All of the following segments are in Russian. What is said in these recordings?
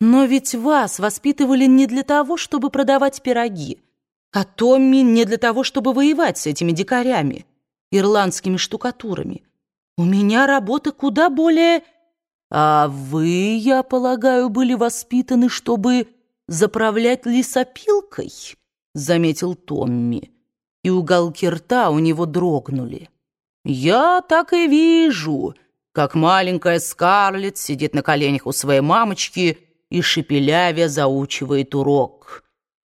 Но ведь вас воспитывали не для того, чтобы продавать пироги, а Томми не для того, чтобы воевать с этими дикарями, ирландскими штукатурами. У меня работа куда более... А вы, я полагаю, были воспитаны, чтобы заправлять лесопилкой, заметил Томми, и уголки рта у него дрогнули. Я так и вижу, как маленькая Скарлетт сидит на коленях у своей мамочки и шепелявя заучивает урок.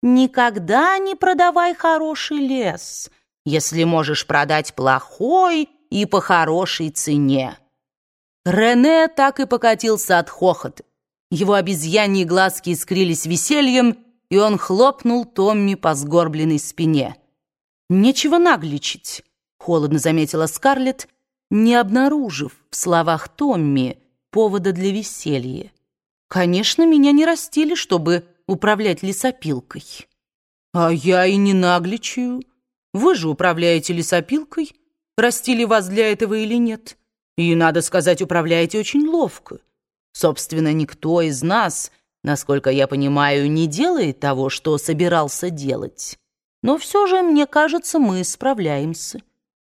«Никогда не продавай хороший лес, если можешь продать плохой и по хорошей цене». Рене так и покатился от хохота. Его обезьяньи глазки искрились весельем, и он хлопнул Томми по сгорбленной спине. «Нечего нагличить», — холодно заметила Скарлетт, не обнаружив в словах Томми повода для веселья. Конечно, меня не растили, чтобы управлять лесопилкой. А я и не нагличаю. Вы же управляете лесопилкой. Растили вас для этого или нет? И, надо сказать, управляете очень ловко. Собственно, никто из нас, насколько я понимаю, не делает того, что собирался делать. Но все же, мне кажется, мы справляемся.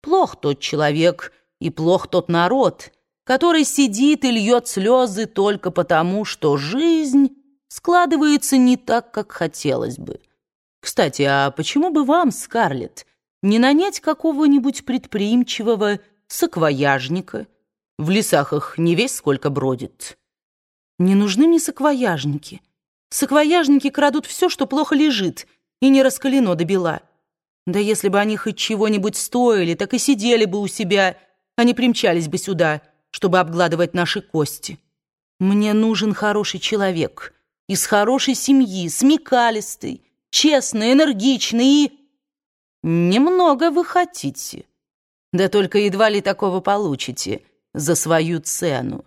Плох тот человек и плох тот народ, который сидит и льет слезы только потому, что жизнь складывается не так, как хотелось бы. Кстати, а почему бы вам, Скарлетт, не нанять какого-нибудь предприимчивого саквояжника? В лесах их не весь сколько бродит. Не нужны мне саквояжники. Саквояжники крадут все, что плохо лежит, и не раскалено до бела. Да если бы они хоть чего-нибудь стоили, так и сидели бы у себя, а не примчались бы сюда — чтобы обгладывать наши кости. Мне нужен хороший человек, из хорошей семьи, смекалистый, честный, энергичный и... Немного вы хотите. Да только едва ли такого получите за свою цену.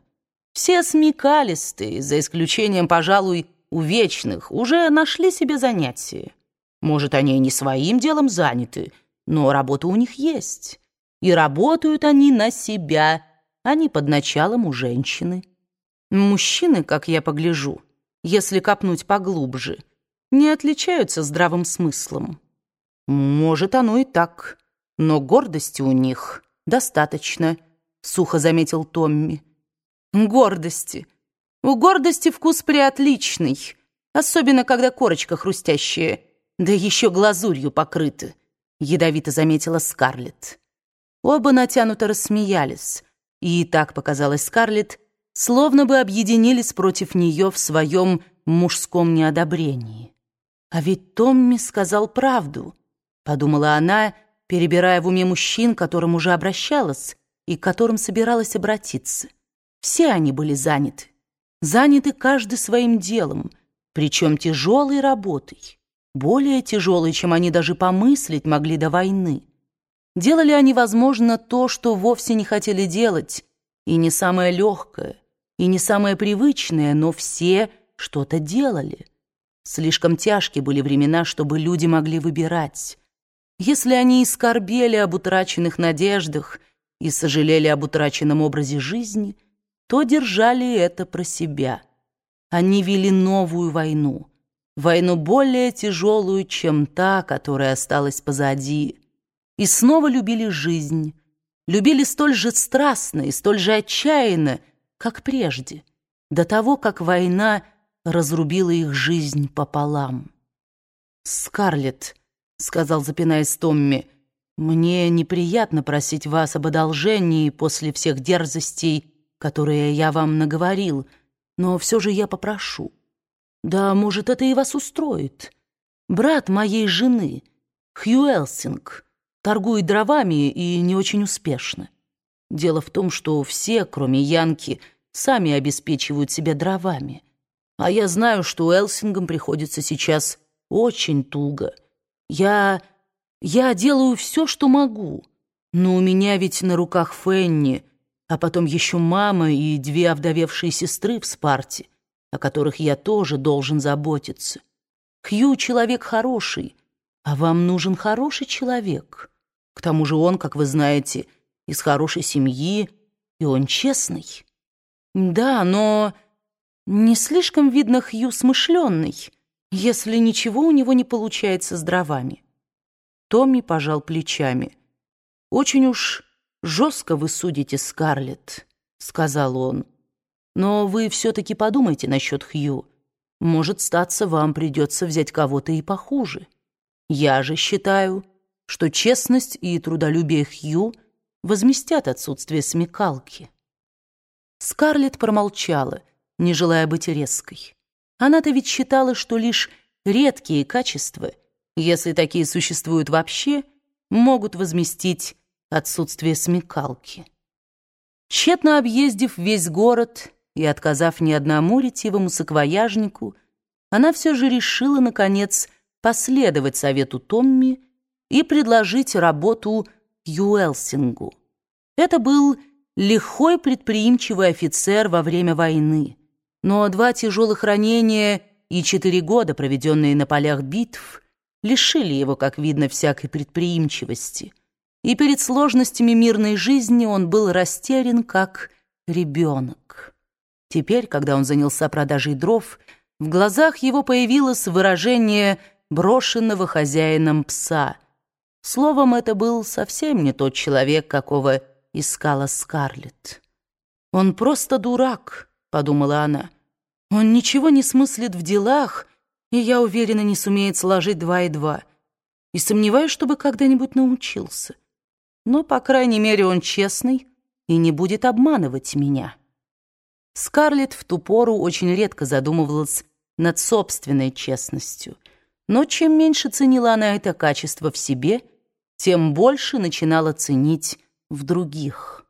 Все смекалистые, за исключением, пожалуй, у вечных, уже нашли себе занятие. Может, они и не своим делом заняты, но работа у них есть. И работают они на себя, они под началом у женщины. Мужчины, как я погляжу, если копнуть поглубже, не отличаются здравым смыслом. Может, оно и так, но гордости у них достаточно, сухо заметил Томми. Гордости. У гордости вкус приотличный, особенно когда корочка хрустящая, да еще глазурью покрыта, ядовито заметила Скарлетт. Оба натянуто рассмеялись, и так показалось Скарлетт, словно бы объединились против нее в своем мужском неодобрении. «А ведь Томми сказал правду», — подумала она, перебирая в уме мужчин, к которым уже обращалась и к которым собиралась обратиться. Все они были заняты. Заняты каждый своим делом, причем тяжелой работой, более тяжелой, чем они даже помыслить могли до войны. Делали они, возможно, то, что вовсе не хотели делать, и не самое легкое, и не самое привычное, но все что-то делали. Слишком тяжкие были времена, чтобы люди могли выбирать. Если они и скорбели об утраченных надеждах и сожалели об утраченном образе жизни, то держали это про себя. Они вели новую войну, войну более тяжелую, чем та, которая осталась позади, и снова любили жизнь, любили столь же страстно и столь же отчаянно, как прежде, до того, как война разрубила их жизнь пополам. «Скарлетт», — сказал, запинаясь Томми, — «мне неприятно просить вас об одолжении после всех дерзостей, которые я вам наговорил, но все же я попрошу. Да, может, это и вас устроит. Брат моей жены, Хью Элсинг, торгует дровами и не очень успешно. Дело в том, что все, кроме Янки, сами обеспечивают себя дровами. А я знаю, что Элсингам приходится сейчас очень туго. Я... я делаю все, что могу. Но у меня ведь на руках Фенни, а потом еще мама и две овдовевшие сестры в Спарте, о которых я тоже должен заботиться. Хью человек хороший, а вам нужен хороший человек. К тому же он, как вы знаете, из хорошей семьи, и он честный. Да, но... Не слишком видно Хью смышленный, если ничего у него не получается с дровами. Томми пожал плечами. «Очень уж жестко вы судите, Скарлетт», — сказал он. «Но вы все-таки подумайте насчет Хью. Может, статься вам придется взять кого-то и похуже. Я же считаю, что честность и трудолюбие Хью возместят отсутствие смекалки». Скарлетт промолчала, не желая быть резкой. Она-то ведь считала, что лишь редкие качества, если такие существуют вообще, могут возместить отсутствие смекалки. Тщетно объездив весь город и отказав ни одному ретивому саквояжнику, она все же решила, наконец, последовать совету Томми и предложить работу Юэлсингу. Это был лихой предприимчивый офицер во время войны, но два тяжелых ранения и четыре года, проведенные на полях битв, лишили его, как видно, всякой предприимчивости. И перед сложностями мирной жизни он был растерян, как ребенок. Теперь, когда он занялся продажей дров, в глазах его появилось выражение брошенного хозяином пса. Словом, это был совсем не тот человек, какого искала Скарлетт. «Он просто дурак», — подумала она. «Он ничего не смыслит в делах, и, я уверена, не сумеет сложить два и два. И сомневаюсь, чтобы когда-нибудь научился. Но, по крайней мере, он честный и не будет обманывать меня». Скарлетт в ту пору очень редко задумывалась над собственной честностью. Но чем меньше ценила она это качество в себе, тем больше начинала ценить в других.